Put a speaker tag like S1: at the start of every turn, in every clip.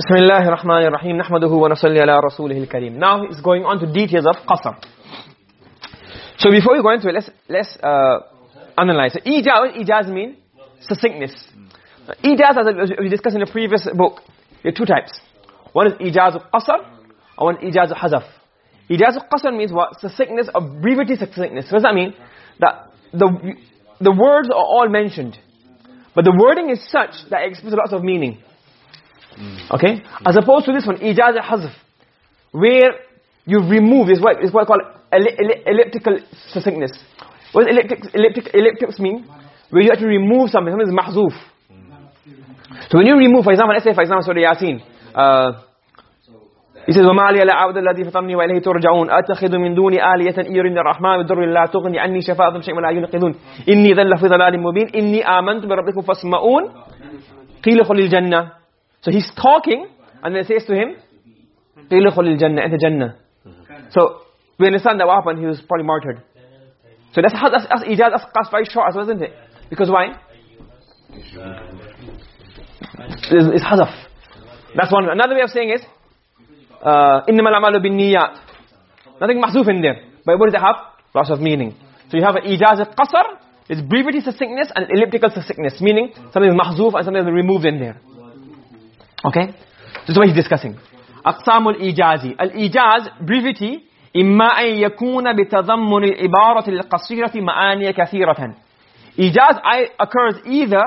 S1: Bismillah ar-Rahman ar-Rahim. Nahmaduhu wa nasalli ala rasulihil kareem. Now he's going on to details of qasr. So before we go into it, let's, let's uh, analyze. So ijaz, ijaz mean? Succinctness. Ijaz, as we discussed in the previous book, there are two types. One is ijaz al-qasr, and one is ijaz al-hazaf. Ijaz al-qasr means what? Succinctness, or brevity succinctness. What does that mean? That the, the words are all mentioned. But the wording is such that it expresses lots of meaning. Okay? As opposed to this one, ijaz al-hazf, where you remove, is what is what called elliptical succinctness. What does elliptic, elliptic, elliptics mean? Where you actually remove something, something is mahzuf. So when you remove, for example, let's say for example, Surah Yasin, uh, he says, وَمَا لِيَ لَعَوْدَ الَّذِي فَطَرْنِي وَإِلَيْهِ تُرْجَعُونَ أَتَّخِذُ مِن دُونِ آلِيَةً إِيرِنَّ الرَّحْمَنِ بِالضُّرِّ لَا تُغْنِ عَنِّي شَفَاءَةٌ شَيْءٍ وَلَا يُنْقِذُونَ إِنِّي ذَلَّ فِي ضَلَالٍ مُبِينٍ إِنِّي آمَنْتُ بِرَبِّكُمْ فَاسْمَعُونَ قِيلَ خُلِ الْجَنَّةِ So he's talking, and then it says to him, قِيلَ خُلِ الْجَنَّةِ أَنْتَ جَنَّةِ So, we understand that what happened, he was probably martyred. So that's, that's, that's ijaz, that's, that's very short as well, isn't it? Because why? It's, it's hazaf. That's one. Another way of saying is, uh, إِنَّمَا الْعَمَالُ بِالنِّيَّاتِ Nothing mahzuf in there. But what does it have? Lots of meaning. So you have an ijaz al-qasr, it's brevity succinctness and elliptical succinctness, meaning something is mahzuf and something is removed in there. Okay? This is what he's discussing. أقسام الإيجاز الإيجاز brevity إما أن يكون بتضمن العبارة القصيرة معاني كثيرة Ijaz occurs either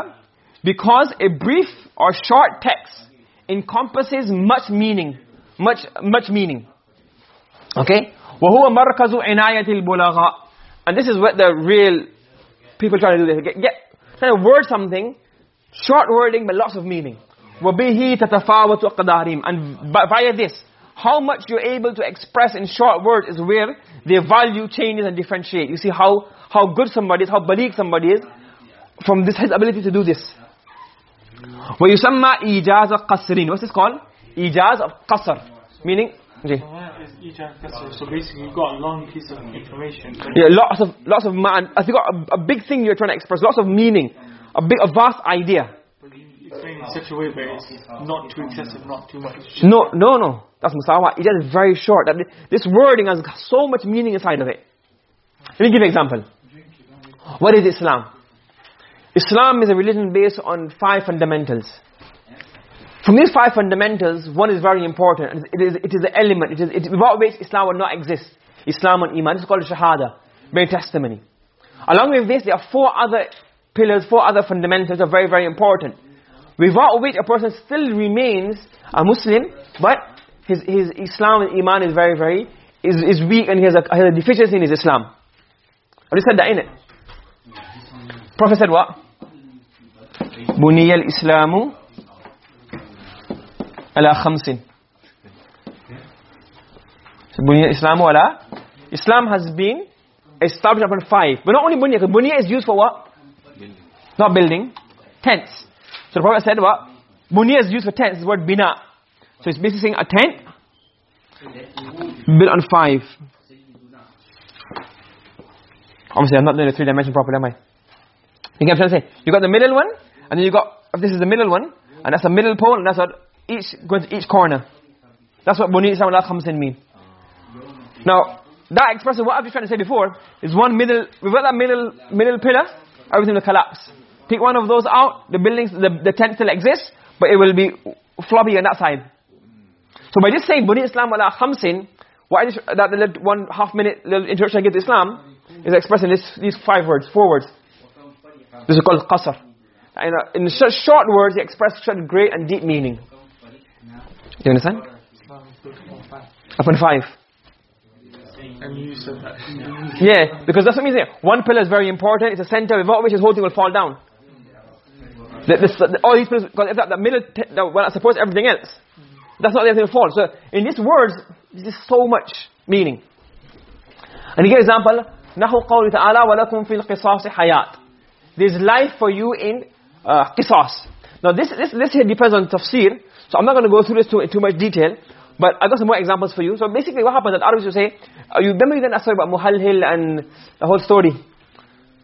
S1: because a brief or short text encompasses much meaning much much meaning okay وهو مركز عناية البلاغاء and this is what the real people try to do this get, get try to word something short wording but lots of meaning وَبِهِ تَتَفَاوَتُ أَقْدَارِهِمْ And via this, how much you're able to express in short words is where their value changes and differentiate. You see how, how good somebody is, how baligh somebody is, from this, his ability to do this. وَيُسَمَّى إِجَازَ قَصْرٍ What's this called? إِجَاز of qasr. Meaning? Okay.
S2: So basically you've got a long piece of information.
S1: Yeah, lots of, lots of, I think a, a big thing you're trying to express, lots of meaning, a, big, a vast idea
S2: in such a way where it's not too excessive, not too much.
S1: No, no, no. That's musawa. It is very short. That this wording has so much meaning inside of it. Let me give you an example. What is Islam? Islam is a religion based on five fundamentals. From these five fundamentals, one is very important. It is, it is the element. It is, it, without which Islam would not exist. Islam and Iman. This is called Shahada. Bearing testimony. Along with this, there are four other pillars, four other fundamentals are very, very important without which a person still remains a Muslim, but his, his Islam and Iman is very, very, is, is weak and he has, a, has a deficiency in his Islam. I just said that, innit? Prophet said what? بُنِيَ الْإِسْلَامُ على خمس بُنِيَ الْإِسْلَامُ على Islam has been established upon five. But not only bunya, because bunya is used for what? Building. Not building. Tents. So the Prophet said what? Bunya is used for tents, the word bina. So it's basically saying a tent built on five. Obviously I'm not doing the three dimension properly, am I? You get what I'm trying to say? You got the middle one, and then you got, if this is the middle one, and that's the middle pole, and that's what each, goes to each corner. That's what Bunya Islam al-Khamsin mean. Now, that expresses what I was trying to say before, is one middle, without that middle, middle pillar, everything will collapse. Take one of those out, the buildings, the, the tent still exists, but it will be floppy on that side. So by just saying, Buni Islam ala khamsin, why just, that one half minute little introduction I give to Islam, is expressing this, these five words, four words. This is called qasr. Uh, in, a, in such short words, he express such great and deep meaning. You understand? Upon five. Yeah, because that's what means. One pillar is very important, it's a center, without which his whole thing will fall down The, this, the, all these pillars, because if that, the middle, the, well, I suppose everything else, that's not everything will fall. So, in these words, there's so much meaning. And you get example, نَحُ قَوْلِ تَعَالَى وَلَكُمْ فِي الْقِصَاصِ حَيَاةٍ There's life for you in uh, qisas. Now this, this, this here depends on tafsir, so I'm not going to go through this too, in too much detail, but I got some more examples for you. So basically what happens, that Arabs will say, uh, you remember then I story about Muhalhil and the whole story?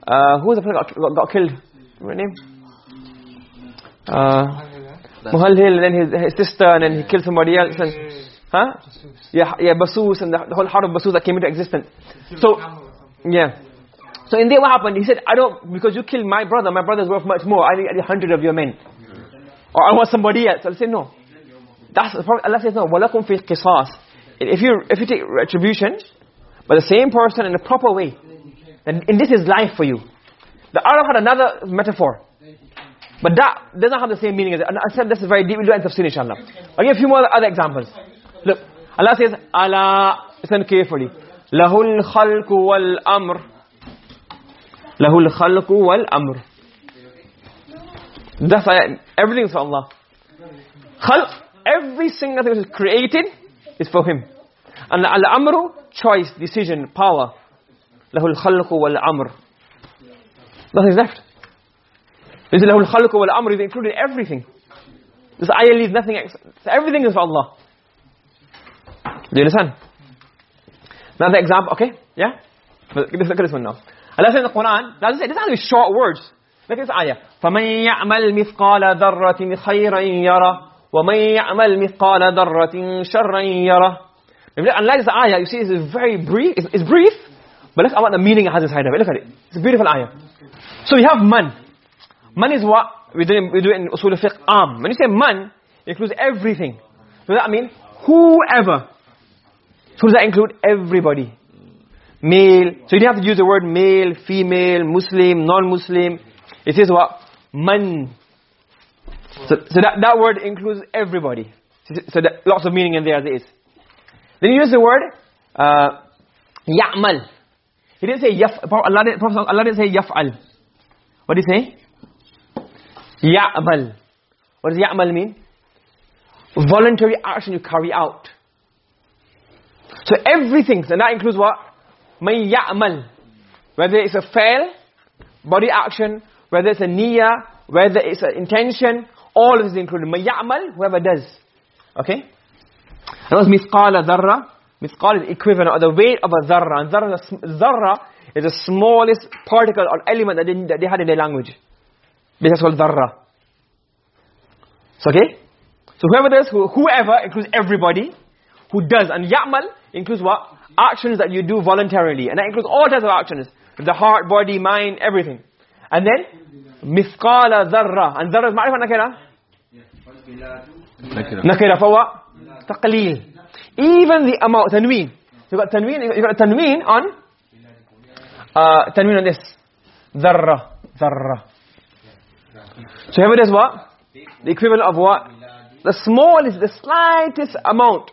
S1: Uh, who was the person got, got, got killed? Remember name? Uh, and then his, his sister and then he killed somebody else and huh? Yeah yeah basus and the, whole heart of basus that came into existence. So yeah. So in there what happened? He said i don't because you killed my brother my brother's worth much more. I need a hundred of your men. Or i want somebody else. I said no. That's the problem. Allah says no walakum fi qisas. If you if you take retribution but the same person in a proper way and, and this is life for you. The arab had another metaphor but that doesn't have the same meaning as it. And I said this is very deep. We'll do it in tafsir inshallah. I'll give a few more other examples. Look, Allah says, Allah, listen carefully. Lahul khalqu wal amr. Lahul khalqu wal amr. That's everything is for Allah. Khalq, every single thing is created is for Him. And al-amru, choice, decision, power. Lahul khalqu wal amr. Nothing's left. This is lahul khalqu wal amr, is included everything. This ayah leaves nothing, so everything is for Allah. Do you understand? Another example, okay? Yeah? Look at this one now. Allah says in the Quran, now this, this has to be short words. Look at this ayah. فَمَنْ يَعْمَلْ مِثْقَالَ ذَرَّةٍ خَيْرًا يَرَى وَمَنْ يَعْمَلْ مِثْقَالَ ذَرَّةٍ شَرًّا يَرَى Unlike this ayah, you see it's very brief, it's, it's brief, but look at what the meaning it has inside of it. Look at it. It's a beautiful ayah. So you have man. Man is what? We do, we do in usul fiqh, am. When you say man, it includes everything. Does that mean whoever so does that include everybody? Male. So you don't have to use the word male, female, Muslim, non-Muslim. It says what? Man. So, so that, that word includes everybody. So that, lots of meaning in there as it is. Then you use the word uh, ya'mal. He didn't say yaf. Allah didn't, Allah didn't say yaf'al. What did he say? Ya'mal. What does ya'mal mean? Voluntary action you carry out. So everything, and that includes what? Man ya'mal. Whether it's a fail, body action, whether it's a niyyah, whether it's an intention, all of this is included. Man ya'mal, whoever does. Okay? That was mithqala dharra. Mithqal is equivalent of the weight of a dharra. And dharra, dharra is the smallest particle or element that they, that they had in their language. This is called dharra. So, okay? So whoever does, whoever includes everybody who does. And ya'mal includes what? Actions that you do voluntarily. And that includes all types of actions. The heart, body, mind, everything. And then, mithqala dharra. And dharra is ma'rifah nakira? Nakira for what? Taqleel. Even the amount, tanween. You've got tanween, you've got tanween on, uh, tanween on this. Dharra. Dharra. So here it is what? The equivalent of what? The smallest, the slightest amount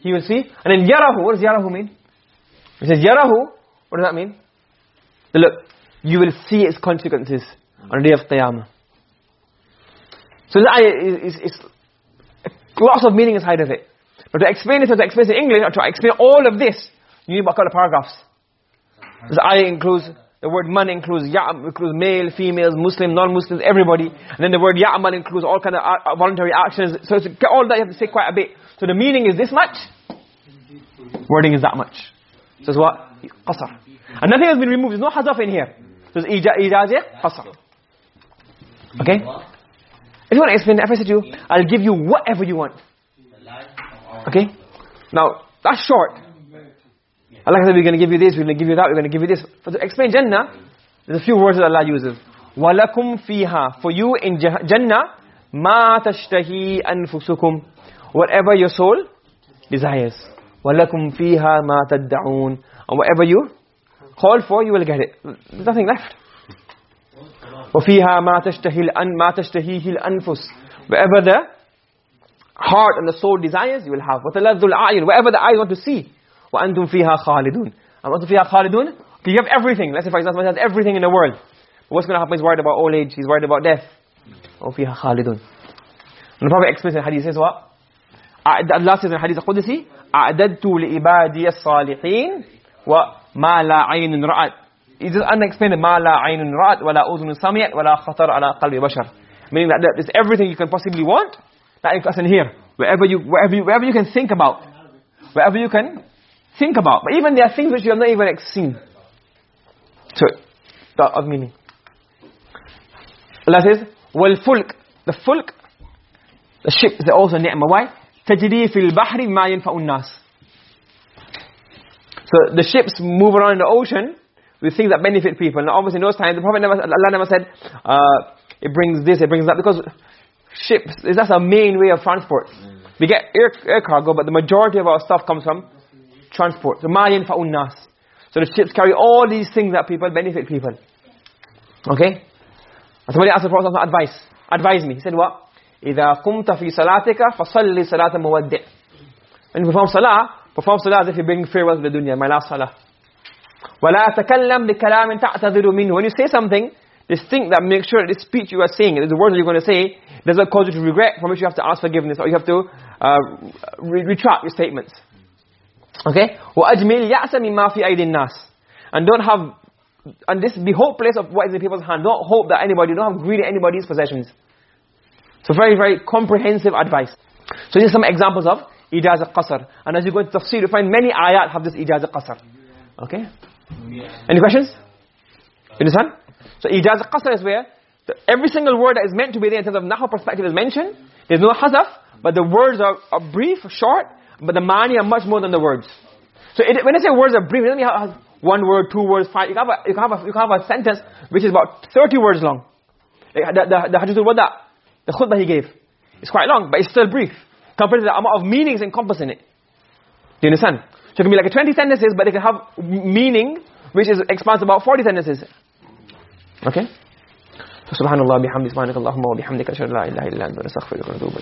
S1: he will see. And then yarahu, what does yarahu mean? He says yarahu, what does that mean? Look, you will see its consequences on the day of Qiyamah. So ayah is, is, lots of meaning inside of it. But to explain this, to explain it in English, or to explain all of this, you need about a couple of paragraphs. This ayah includes, the word man includes, includes male, females, Muslim, non-Muslims, everybody. And then the word ya'amal includes all kind of uh, voluntary actions. So get all that, you have to say quite a bit. So the meaning is this much, wording is that much. So it's what? Qasr. And nothing has been removed. There's no hazaf in here. So it's ijazi, qasr. Okay? If you want to explain if I said to you, I'll give you whatever you want. Okay? Now, that's short. Allah said, we're going to give you this, we're going to give you that, we're going to give you this. For to explain Jannah, there's a few words that Allah uses. وَلَكُمْ فِيهَا For you in Jannah, مَا تَشْتَهِي أَنفُسُكُمْ whatever your soul desires walakum fiha ma tad'un and whatever you call for you will get it there's nothing left وفيها ما تشتهي الان ما تشتهيه الانفس whatever the heart and the soul desires you will have وتلذ العين whatever the eyes want to see وأنتم فيها خالدون and وأنتم فيها خالدون you have everything let's say for example has everything in the world but what's going to happen he's worried about old age he's worried about death وفيها خالدون and the prophet explains in hadith says what Allah says in Hadith Qudsi أعددت لعبادي الصالحين وما لا عين رأت It is unexplained ما لا عين رأت ولا أذن سمعت ولا خطر على قلب بشر meaning that there's everything you can possibly want that is in here wherever you wherever you, wherever you can think about wherever you can think about but even there are things which you have not even seen so that of meaning Allah says wal fulk the fulk The ship is also ni'mah. Why? تَجْرِي فِي الْبَحْرِ مَا يَنْفَعُ النَّاسِ So the ships move around in the ocean with things that benefit people. Now obviously in those times, the Prophet never, Allah never said, uh, it brings this, it brings that. Because ships, that's our main way of transport. We get air, air cargo, but the majority of our stuff comes from transport. So مَا يَنْفَعُ النَّاسِ So the ships carry all these things that people benefit people. Okay? Somebody asked the Prophet advice. Advise me. He said what? إِذَا قُمْتَ فِي صَلَاتِكَ فَصَلِّ صَلَاةَ مُوَدِّعٍ When you perform salah, perform salah as if you bring farewell to the dunya, my last salah. وَلَا تَكَلَّمْ بِكَلَامٍ تَعْتَذِرُ مِنْهُ When you say something, just think that make sure that the speech you are saying, the words that you're going to say, doesn't cause you to regret, from which you have to ask forgiveness, or you have to uh, re retract your statements. Okay? وَأَجْمِلْ يَأْسَ مِمَّا فِي أَيْدِ النَّاسِ And don't have, and this, be hopeless of what is in people's hand. Don't hope that anybody, don't have greed in anybody's possessions. So very, very comprehensive advice. So these are some examples of ijaz al-qasr. And as you go into tafsir, you find many ayat have this ijaz al-qasr. Okay? Any questions? You understand? So ijaz al-qasr is where the, every single word that is meant to be there in terms of nahu perspective is mentioned. There's no hazaf, but the words are, are brief, short, but the mani are much more than the words. So it, when I say words are brief, doesn't mean have one word, two words, five. You can have a, you can have a, you can have a sentence which is about 30 words long. The, the, the hadith al-wada, the khutbah he gave. It's quite long, but it's still brief. Compared to the amount of meanings encompassed in it. Do you understand? So it can be like 20 sentences, but it can have meaning which is expands about 40 sentences. Okay? So subhanallah ashhadu an la ilaha illa anta astaghfiruka wa atubu